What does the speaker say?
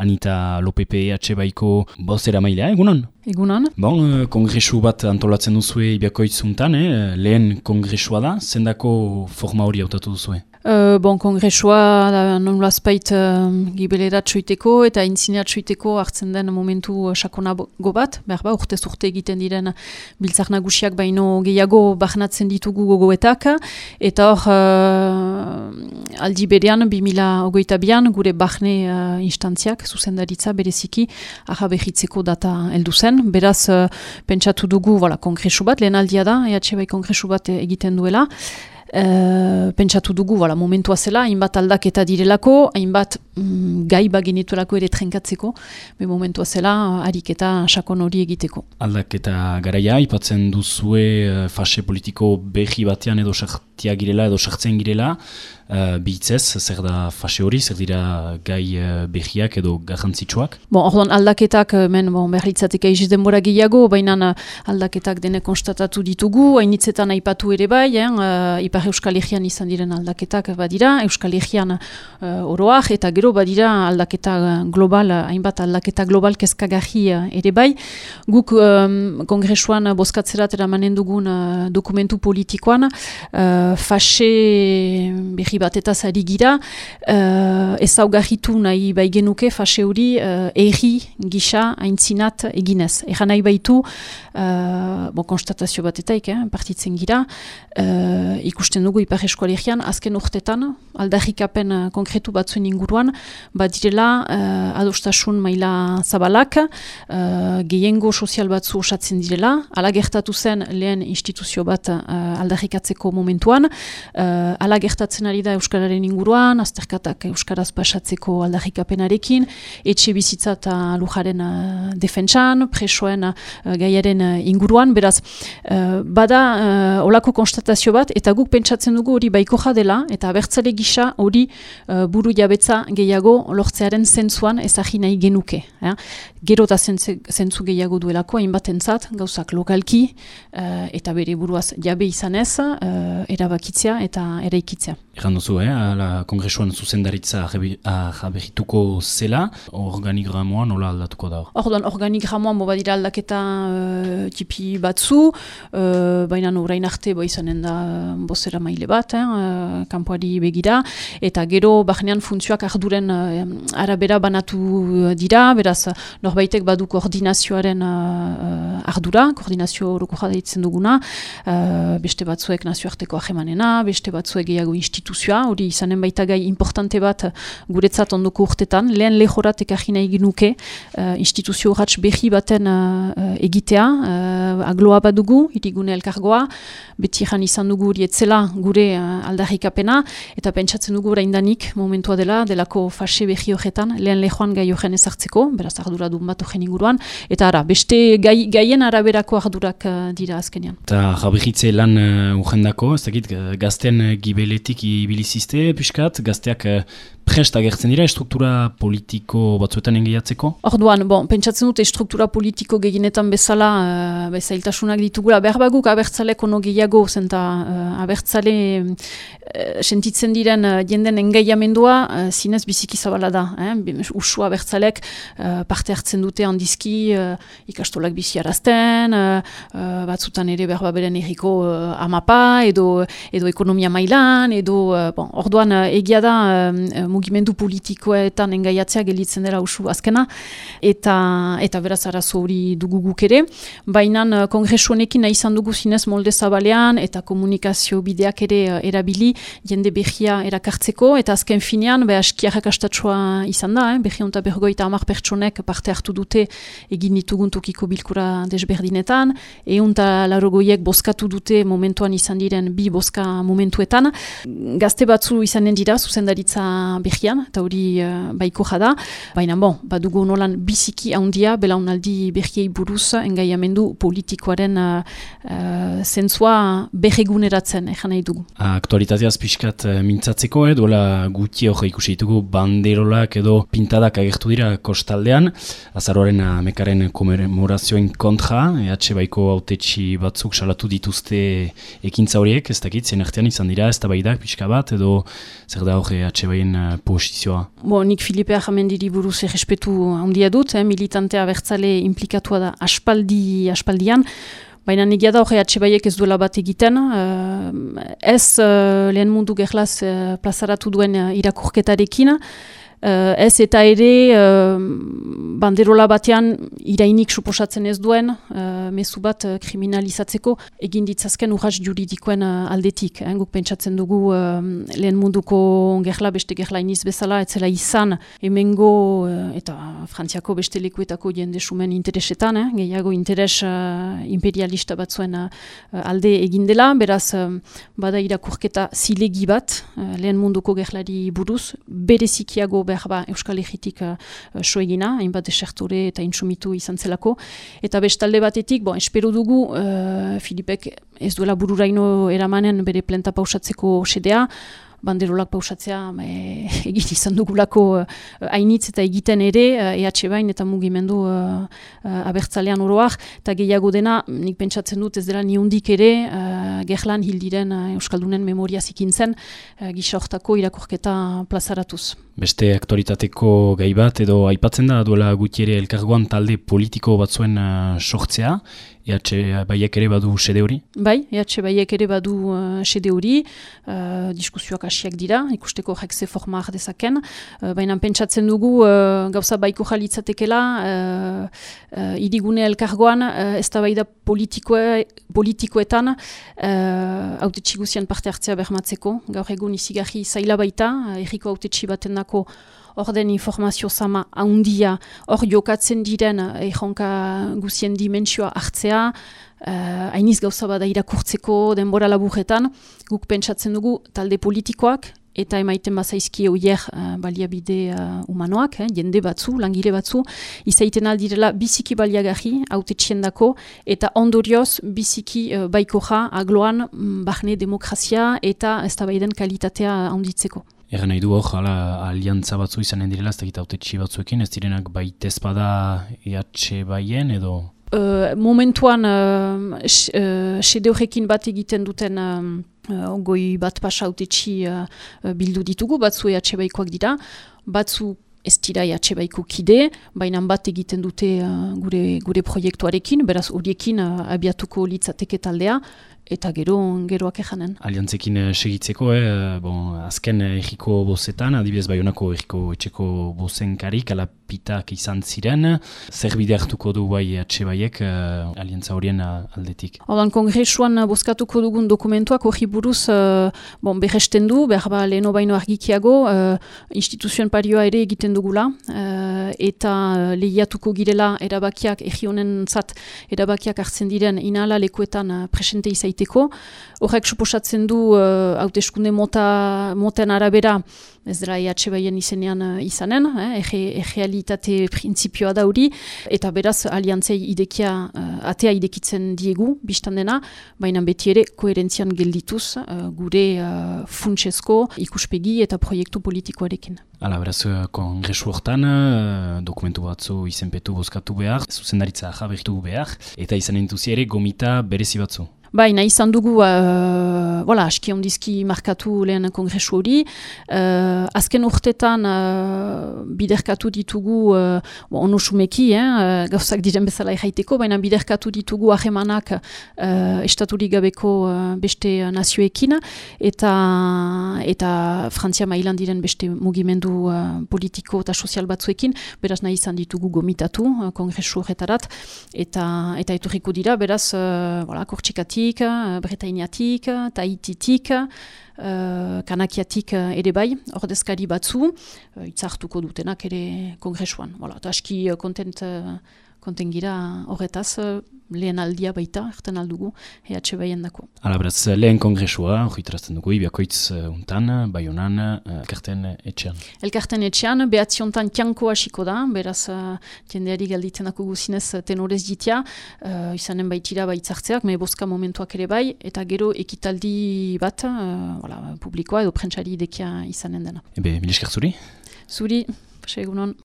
Anita Lopepe EH Baiko bozera mailea, egunon? Egunon. Bon, eh, kongresu bat antolatzen duzue ibiakoitzuntan, eh? lehen kongresua da, zendako forma hori hautatu duzue? Uh, bon, kongresua da non laspait uh, gibelerat txoiteko eta intzineat txoiteko hartzen den momentu sakonago bat, behar ba, urte zurte egiten diren biltzak nagusiak baino gehiago bahnatzen ditugu gogoetak, eta hor uh, aldi berean, 2008 bian, gure bahne uh, instantziak, zuzendaritza bereziki, aha behitzeko data heldu zen, beraz uh, pentsatu dugu voilà, kongresu bat, lehen aldia da, EH bai kongresu bat egiten duela, pentsatu dugu, voilà, momentua zela, hainbat aldaketa direlako, hainbat mm, gai bagenituelako ere trenkatzeko, be momentua zela, ariketa sakon hori egiteko. Aldaketa garaia, ipatzen duzue uh, fase politiko behi batean edo sartia girela edo sartzen girela, uh, bihitzez, zer da fase hori, zer dira gai uh, behiak edo garrantzitsuak? Bon, orduan aldaketak, men, bon, berritzatek aiziz denbora gehiago, baina aldaketak dene konstatatu ditugu, hainitzetan aipatu ere bai, eh, uh, ipar Euskal Herrian izan diren aldaketak badira, Euskal Herrian uh, oroak, eta gero badira aldaketa global, hainbat aldaketa global kezkagarri uh, ere bai. Guk um, kongresuan boskatzerat eramanen dugun uh, dokumentu politikoan, uh, fase berri bat eta zari gira, uh, ezaugarritu nahi bai genuke fase hori uh, erri gisa haintzinat eginez. Egan nahi baitu, uh, bon, konstatazio bat eta eh, partitzen gira, uh, ikusten dugu ipar eskualegian, azken urtetan, aldarrikapen konkretu batzuen inguruan, bat direla uh, adostasun maila zabalak, uh, gehiengo sozial batzu osatzen direla, ala gertatu zen lehen instituzio bat uh, aldarrikatzeko momentuan, uh, ala gertatzen ari da Euskararen inguruan, azterkatak Euskaraz pasatzeko aldarrikapenarekin, etxe bizitza eta lujaren uh, defentsan, presoen uh, gaiaren uh, inguruan, beraz, uh, bada uh, olako konstatazio bat, eta guk pentsatzen dugu hori baiko jadela, eta abertzale gisa hori uh, buru jabetza gehiago lortzearen zentzuan ezagin nahi genuke. Eh? Gero eta zentzu gehiago duelako, hainbat entzat, gauzak lokalki, uh, eta bere buruaz jabe izanez, uh, erabakitzea eta eraikitzea. Egan duzu, eh? ala kongresuan zuzendaritza jaberituko zela, organigramoan nola aldatuko da? Orduan, organigramoan bo badira aldaketa uh, tipi batzu, uh, baina orain arte bo izanen da bozera maile bat, eh? uh, kanpoari begira, eta gero bahnean funtzioak arduren uh, arabera banatu dira, beraz, norbaitek badu koordinazioaren uh, ardura, koordinazio horoko jadeitzen duguna, beste batzuek nazioarteko ahemanena, beste batzuek gehiago institu instituzioa, hori izanen baita gai importante bat guretzat ondoko urtetan, lehen lehorat ekarri nahi genuke uh, instituzio urratx behi baten uh, egitea, uh, agloa bat dugu, irigune elkargoa, beti jan izan dugu hori etzela gure uh, aldarrikapena, eta pentsatzen dugu oraindanik momentua dela, delako fase behi horretan, lehen lehoan gai horren ezartzeko, beraz ardura duen bat horren inguruan, eta ara, beste gai, gaien araberako ardurak uh, dira azkenean. Eta jabegitze lan uh, urgendako, ez dakit, gazten gibeletik ibilizizte, piskat, gazteak uh, prest agertzen dira struktura politiko batzuetan engeiatzeko? Orduan, bon, pentsatzen dute struktura politiko gehienetan bezala uh, bezailtasunak ditugula berbaguk abertzaleko no gehiago zenta uh, abertzale uh, sentitzen diren uh, jenden engaiamendua uh, zinez biziki zabala da. Eh? Usua abertzalek uh, parte hartzen dute handizki uh, ikastolak bizi arazten, uh, batzutan ere berba beren erriko uh, amapa edo, edo ekonomia mailan, edo bon, orduan egia da mugimendu politikoetan engaiatzea gelitzen dela usu azkena, eta eta beraz arazo hori dugu guk ere. Baina uh, kongresu honekin nahi izan dugu zinez molde zabalean eta komunikazio bideak ere uh, erabili jende behia erakartzeko, eta azken finean, beha eskiarrak astatsua izan da, eh? behia unta bergoita amar pertsonek parte hartu dute egin ditugun bilkura desberdinetan, eunta larogoiek boskatu dute momentuan izan diren bi boska momentuetan. Gazte batzu izanen dira, zuzendaritza behian, eta hori uh, baiko jada. Baina, bon, badugu nolan biziki handia, belaunaldi behiei buruz, engaiamendu politikoaren uh, uh, zentzua berreguneratzen, egan nahi dugu. Aktualitateaz pixkat mintzatzeko, eh, duela guti hori ikusi ditugu banderolak edo pintadak agertu dira kostaldean, azaroaren amekaren komemorazioen kontra, EH baiko autetxi batzuk salatu dituzte ekintza horiek, ez dakit, zen artean izan dira, ez da baidak pixka bat, edo zer da hori EH baien uh, posizioa? Bo, nik Filipe Arramendiri buruz errespetu handia dut, eh, militantea bertzale implikatua da aspaldi, aspaldian, Baina nigia da hori atxebaiek ez duela bat egiten, ez lehen mundu gerlaz plazaratu duen irakurketarekin, Uh, ez eta ere uh, banderola batean irainik suposatzen ez duen uh, mezu bat uh, kriminalizatzeko egin ditzazken urras juridikoen uh, aldetik. Eh? Guk pentsatzen dugu uh, lehen munduko gerla beste gerla iniz bezala, etzela izan emengo uh, eta frantziako beste lekuetako jende sumen interesetan, eh? gehiago interes uh, imperialista batzuen uh, alde egin dela, beraz uh, bada irakurketa zilegi bat lehen munduko gerlari buruz, berezikiago behar ba Euskal Egitik uh, soegina, hainbat desertore eta intsumitu izan zelako. Eta bestalde batetik, bon, espero dugu, uh, Filipek ez duela bururaino eramanen bere plenta pausatzeko sedea, banderolak pausatzea e, egin izan dugulako hainitz eta egiten ere EH bain eta mugimendu uh, abertzalean oroak eta gehiago dena nik pentsatzen dut ez dela niundik ere uh, gerlan hildiren uh, Euskaldunen memoria zikintzen uh, gisa irakurketa plazaratuz. Beste aktoritateko gai bat edo aipatzen da duela gutiere elkargoan talde politiko batzuen uh, sortzea EH Baiek ere badu sede hori? Bai, EH Baiek ere badu uh, sede hori, uh, diskusioak hasiak dira, ikusteko jekze forma dezaken, uh, baina pentsatzen dugu uh, gauza baiko jalitzatekela, uh, uh, irigune elkargoan, uh, ez da bai da politikoe, politikoetan, uh, haute txiguzian parte hartzea bermatzeko, gaur egun izigarri zaila baita, uh, erriko haute txibaten dako, orden informazio zama haundia, hor jokatzen diren eh, guzien dimentsioa hartzea, uh, hainiz gauza bada irakurtzeko denbora laburretan, guk pentsatzen dugu talde politikoak, eta emaiten bazaizki oier uh, baliabide uh, humanoak, eh, jende batzu, langile batzu, izaiten aldirela biziki baliagarri, haute txiendako, eta ondorioz biziki uh, baikoja agloan mm, bahne demokrazia eta ez kalitatea handitzeko. Egan nahi du hor, ala, aliantza batzu izanen direla, ez da gita batzuekin, ez direnak baitez bada EH baien edo? Uh, momentuan, uh, sede horrekin bat egiten duten uh, goi bat pasa autetxi uh, bildu ditugu, batzu EH baikoak dira, batzu ez dira EH baiko kide, baina bat egiten dute gure, gure proiektuarekin, beraz horiekin uh, abiatuko litzateke taldea, eta gero geroak ejanen. Aliantzekin eh, segitzeko, eh, bon, azken egiko bozetan, adibidez baionako egiko etxeko bozenkarik, alapitak izan ziren, zer bide hartuko du bai atxe baiek eh, aliantza horien aldetik? Odan, kongresuan bozkatuko dugun dokumentuak hori buruz uh, bon, berresten du, behar ba leheno baino argikiago, uh, instituzioen parioa ere egiten dugula, uh, eta lehiatuko girela erabakiak, egionen zat, erabakiak hartzen diren inala lekuetan presente izaita Horrek suposatzen du uh, hauteskunde mota, moten arabera ez dira EH baien izenean uh, izanen, eh, egealitate printzipioa da hori, eta beraz aliantzei idekia, uh, atea idekitzen diegu, biztan dena, baina beti ere koherentzian geldituz uh, gure uh, funtsezko ikuspegi eta proiektu politikoarekin. Hala, beraz, kongresu hortan, dokumentu batzu izenpetu bozkatu behar, zuzendaritza jabertu behar, eta izan entuzi ere gomita berezi batzu. Baina izan dugu, uh, voilà, aski ondizki markatu lehen kongresu hori. Uh, azken urtetan uh, biderkatu ditugu, uh, ono sumeki, eh, gauzak diren bezala erraiteko, baina biderkatu ditugu ahemanak uh, estaturik gabeko uh, beste nazioekin, eta eta Frantzia mailan diren beste mugimendu uh, politiko eta sozial batzuekin, beraz nahi izan ditugu gomitatu uh, kongresu horretarat, eta, eta eturriko dira, beraz, uh, voilà, kortsikati Frantziatik, eh, Bretainiatik, Tahititik, uh, Kanakiatik uh, ere bai, ordezkari batzu, uh, itzartuko dutenak ere kongresuan. Voilà, aski kontent, uh, kontent gira horretaz, lehen aldia baita, erten aldugu, EH baien dako. Hala, beraz, lehen kongresua, hori dugu, ibiakoitz uh, untan, bai honan, uh, elkarten etxean. Elkarten etxean, behatzi untan tianko hasiko da, beraz, uh, tiendeari galditzen dako guzinez tenorez ditia, uh, izanen baitira baitzartzeak, me boska momentuak ere bai, eta gero ekitaldi bat, uh, wala, publikoa edo prentsari idekia izanen dena. Ebe, milisker zuri? Zuri, segunon.